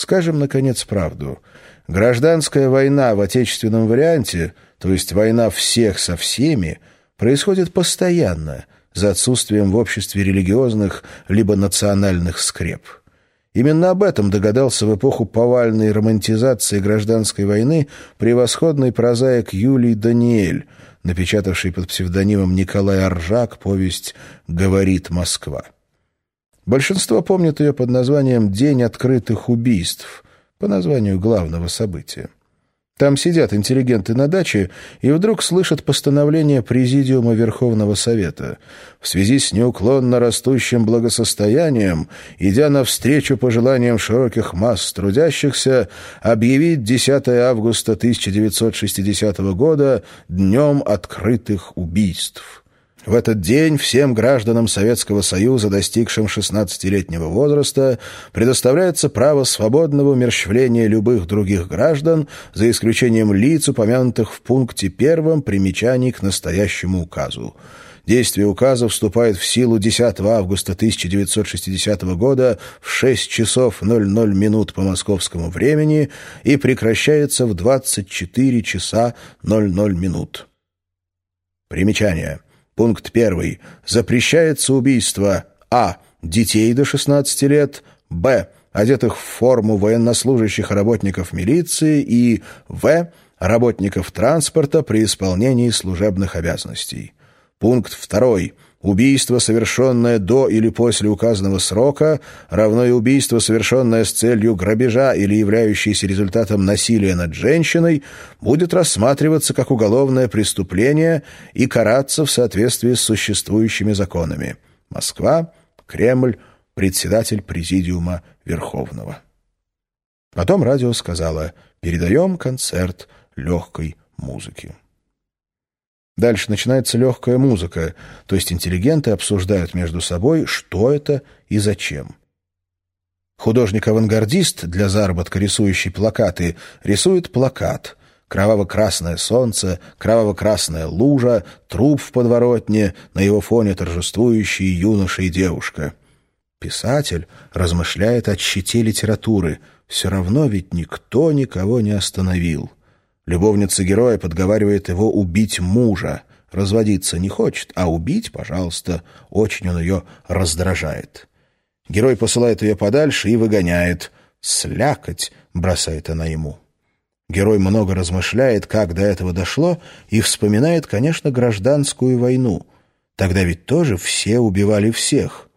Скажем, наконец, правду. Гражданская война в отечественном варианте, то есть война всех со всеми, происходит постоянно, за отсутствием в обществе религиозных либо национальных скреп. Именно об этом догадался в эпоху повальной романтизации гражданской войны превосходный прозаик Юлий Даниэль, напечатавший под псевдонимом Николай Аржак повесть «Говорит Москва». Большинство помнит ее под названием «День открытых убийств», по названию главного события. Там сидят интеллигенты на даче и вдруг слышат постановление Президиума Верховного Совета. В связи с неуклонно растущим благосостоянием, идя навстречу пожеланиям широких масс трудящихся, объявить 10 августа 1960 года Днем открытых убийств. В этот день всем гражданам Советского Союза, достигшим 16-летнего возраста, предоставляется право свободного умерщвления любых других граждан, за исключением лиц, упомянутых в пункте первом примечаний к настоящему указу. Действие указа вступает в силу 10 августа 1960 года в 6 часов 00 минут по московскому времени и прекращается в 24 часа 00 минут. Примечание. Пункт 1. Запрещается убийство а. детей до 16 лет, б. одетых в форму военнослужащих работников милиции и в. работников транспорта при исполнении служебных обязанностей. Пункт 2. Убийство, совершенное до или после указанного срока, равно и убийство, совершенное с целью грабежа или являющееся результатом насилия над женщиной, будет рассматриваться как уголовное преступление и караться в соответствии с существующими законами. Москва, Кремль, председатель Президиума Верховного. Потом радио сказала «Передаем концерт легкой музыки». Дальше начинается легкая музыка, то есть интеллигенты обсуждают между собой, что это и зачем. Художник-авангардист, для заработка рисующий плакаты, рисует плакат. Кроваво-красное солнце, кроваво-красная лужа, труп в подворотне, на его фоне торжествующие юноша и девушка. Писатель размышляет о щите литературы. Все равно ведь никто никого не остановил. Любовница героя подговаривает его убить мужа. Разводиться не хочет, а убить, пожалуйста, очень он ее раздражает. Герой посылает ее подальше и выгоняет. «Слякоть!» — бросает она ему. Герой много размышляет, как до этого дошло, и вспоминает, конечно, гражданскую войну. Тогда ведь тоже все убивали всех.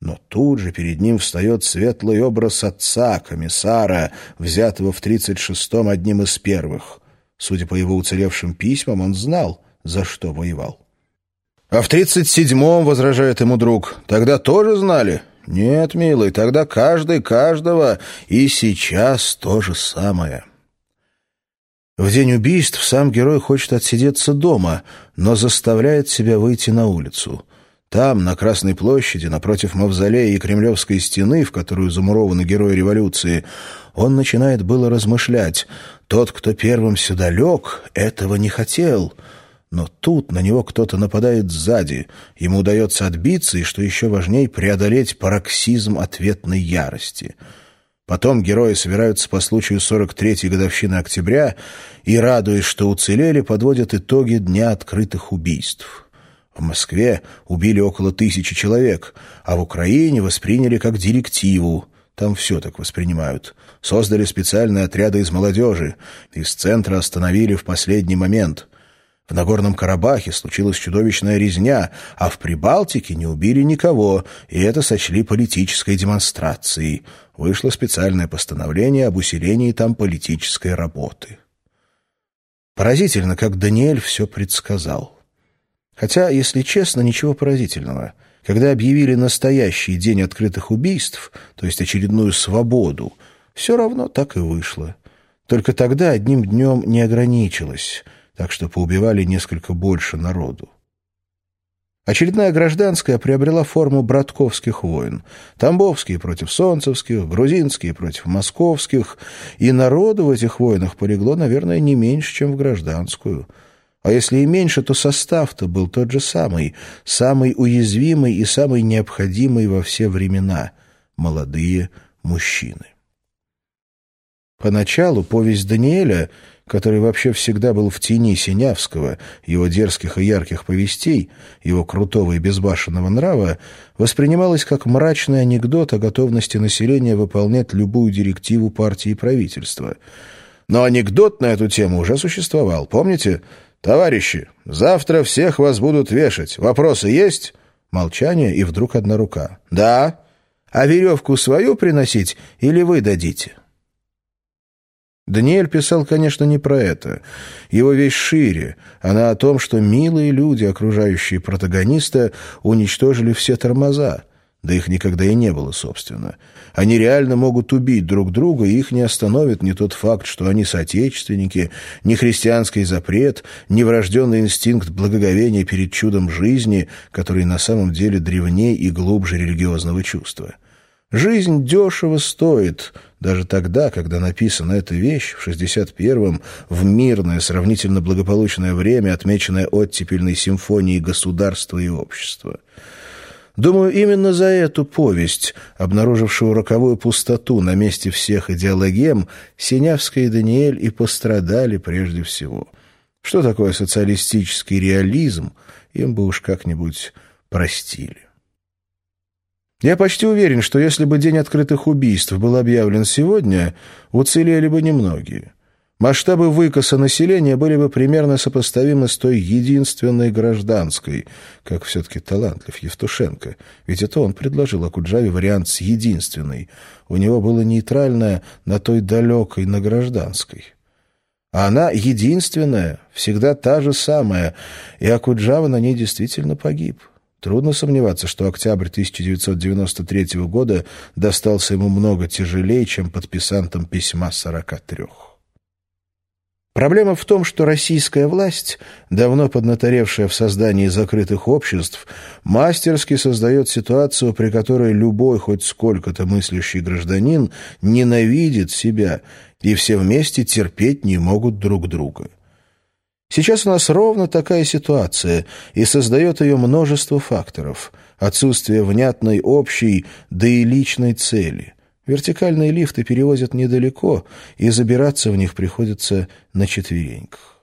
Но тут же перед ним встает светлый образ отца, комиссара, взятого в тридцать шестом одним из первых. Судя по его уцелевшим письмам, он знал, за что воевал. «А в тридцать седьмом, — возражает ему друг, — тогда тоже знали?» «Нет, милый, тогда каждый каждого, и сейчас то же самое». В день убийств сам герой хочет отсидеться дома, но заставляет себя выйти на улицу. Там, на Красной площади, напротив Мавзолея и Кремлевской стены, в которую замурованы герои революции, он начинает было размышлять. Тот, кто первым сюда лег, этого не хотел. Но тут на него кто-то нападает сзади. Ему удается отбиться и, что еще важнее, преодолеть пароксизм ответной ярости. Потом герои собираются по случаю 43-й годовщины октября и, радуясь, что уцелели, подводят итоги Дня открытых убийств. В Москве убили около тысячи человек, а в Украине восприняли как директиву. Там все так воспринимают. Создали специальные отряды из молодежи. Из центра остановили в последний момент. В Нагорном Карабахе случилась чудовищная резня, а в Прибалтике не убили никого, и это сочли политической демонстрацией. Вышло специальное постановление об усилении там политической работы. Поразительно, как Даниэль все предсказал. Хотя, если честно, ничего поразительного. Когда объявили настоящий день открытых убийств, то есть очередную свободу, все равно так и вышло. Только тогда одним днем не ограничилось, так что поубивали несколько больше народу. Очередная гражданская приобрела форму братковских войн. Тамбовские против солнцевских, грузинские против московских. И народу в этих войнах полегло, наверное, не меньше, чем в гражданскую – а если и меньше, то состав-то был тот же самый, самый уязвимый и самый необходимый во все времена — молодые мужчины. Поначалу повесть Даниэля, который вообще всегда был в тени Синявского, его дерзких и ярких повестей, его крутого и безбашенного нрава, воспринималась как мрачный анекдот о готовности населения выполнять любую директиву партии и правительства. Но анекдот на эту тему уже существовал, помните? «Товарищи, завтра всех вас будут вешать. Вопросы есть?» Молчание и вдруг одна рука. «Да? А веревку свою приносить или вы дадите?» Даниэль писал, конечно, не про это. Его вещь шире. Она о том, что милые люди, окружающие протагониста, уничтожили все тормоза. Да их никогда и не было, собственно. Они реально могут убить друг друга, и их не остановит ни тот факт, что они соотечественники, ни христианский запрет, ни врожденный инстинкт благоговения перед чудом жизни, который на самом деле древнее и глубже религиозного чувства. Жизнь дешево стоит, даже тогда, когда написана эта вещь, в 61-м, в мирное, сравнительно благополучное время, отмеченное оттепельной симфонией государства и общества. Думаю, именно за эту повесть, обнаружившую роковую пустоту на месте всех идеологем, Синявская и Даниэль и пострадали прежде всего. Что такое социалистический реализм, им бы уж как-нибудь простили. Я почти уверен, что если бы День открытых убийств был объявлен сегодня, уцелели бы немногие. Масштабы выкоса населения были бы примерно сопоставимы с той единственной гражданской, как все-таки талантлив Евтушенко, ведь это он предложил Акуджаве вариант с единственной. У него было нейтральное на той далекой, на гражданской. А она единственная, всегда та же самая, и Акуджава на ней действительно погиб. Трудно сомневаться, что октябрь 1993 года достался ему много тяжелее, чем подписантам письма 43. Проблема в том, что российская власть, давно поднаторевшая в создании закрытых обществ, мастерски создает ситуацию, при которой любой хоть сколько-то мыслящий гражданин ненавидит себя, и все вместе терпеть не могут друг друга. Сейчас у нас ровно такая ситуация, и создает ее множество факторов. Отсутствие внятной общей, да и личной цели. Вертикальные лифты перевозят недалеко, и забираться в них приходится на четвереньках.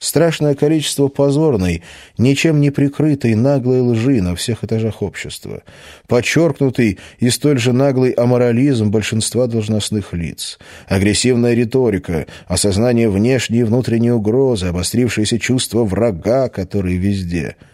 Страшное количество позорной, ничем не прикрытой наглой лжи на всех этажах общества. Подчеркнутый и столь же наглый аморализм большинства должностных лиц. Агрессивная риторика, осознание внешней и внутренней угрозы, обострившееся чувство врага, который везде —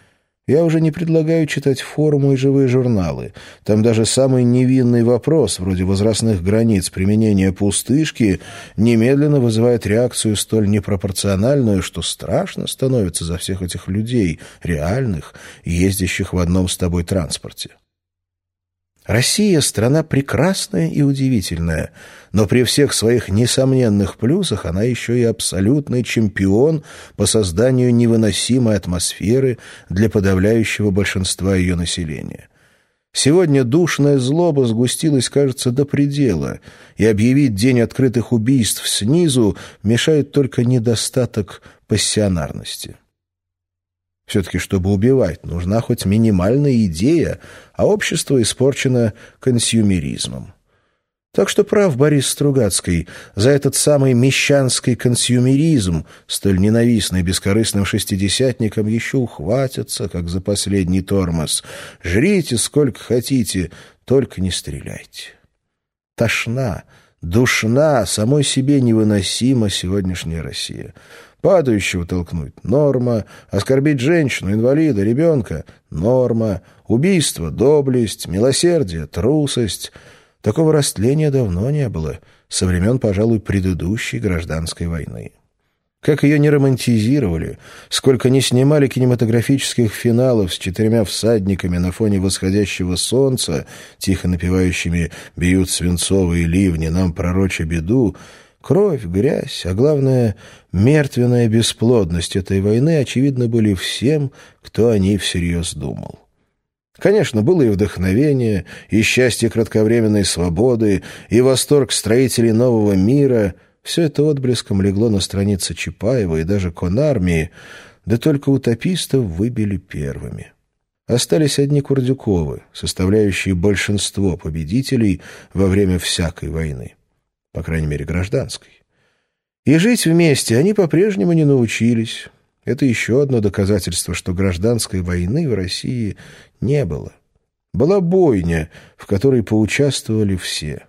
я уже не предлагаю читать форумы и живые журналы. Там даже самый невинный вопрос, вроде возрастных границ применения пустышки, немедленно вызывает реакцию столь непропорциональную, что страшно становится за всех этих людей, реальных, ездящих в одном с тобой транспорте. Россия — страна прекрасная и удивительная, но при всех своих несомненных плюсах она еще и абсолютный чемпион по созданию невыносимой атмосферы для подавляющего большинства ее населения. Сегодня душная злоба сгустилась, кажется, до предела, и объявить день открытых убийств снизу мешает только недостаток пассионарности. Все-таки, чтобы убивать, нужна хоть минимальная идея, а общество испорчено консюмеризмом. Так что прав Борис Стругацкий, за этот самый мещанский консюмеризм, столь ненавистный бескорыстным шестидесятникам, еще ухватятся, как за последний тормоз. Жрите сколько хотите, только не стреляйте. Тошна, душна, самой себе невыносима сегодняшняя Россия. Падающего толкнуть — норма. Оскорбить женщину, инвалида, ребенка — норма. Убийство — доблесть. Милосердие — трусость. Такого растления давно не было, со времен, пожалуй, предыдущей гражданской войны. Как ее не романтизировали, сколько не снимали кинематографических финалов с четырьмя всадниками на фоне восходящего солнца, тихо напевающими «Бьют свинцовые ливни, нам пророча беду», Кровь, грязь, а главное, мертвенная бесплодность этой войны, очевидно, были всем, кто о ней всерьез думал. Конечно, было и вдохновение, и счастье кратковременной свободы, и восторг строителей нового мира. Все это отблеском легло на странице Чапаева и даже Конармии, да только утопистов выбили первыми. Остались одни Курдюковы, составляющие большинство победителей во время всякой войны. по крайней мере, гражданской. И жить вместе они по-прежнему не научились. Это еще одно доказательство, что гражданской войны в России не было. Была бойня, в которой поучаствовали все.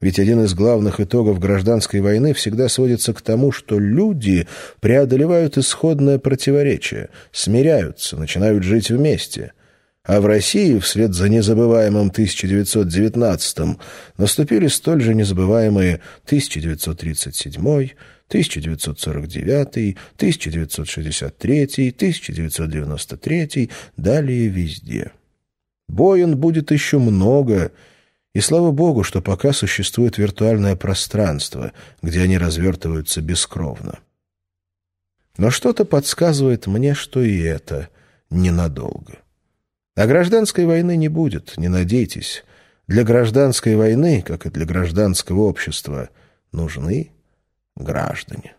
Ведь один из главных итогов гражданской войны всегда сводится к тому, что люди преодолевают исходное противоречие, смиряются, начинают жить вместе – а в России вслед за незабываемым 1919-м наступили столь же незабываемые 1937 1949, 1963, 1993, далее везде. Боин будет еще много, и слава богу, что пока существует виртуальное пространство, где они развертываются бескровно. Но что-то подсказывает мне, что и это ненадолго. А гражданской войны не будет, не надейтесь. Для гражданской войны, как и для гражданского общества, нужны граждане.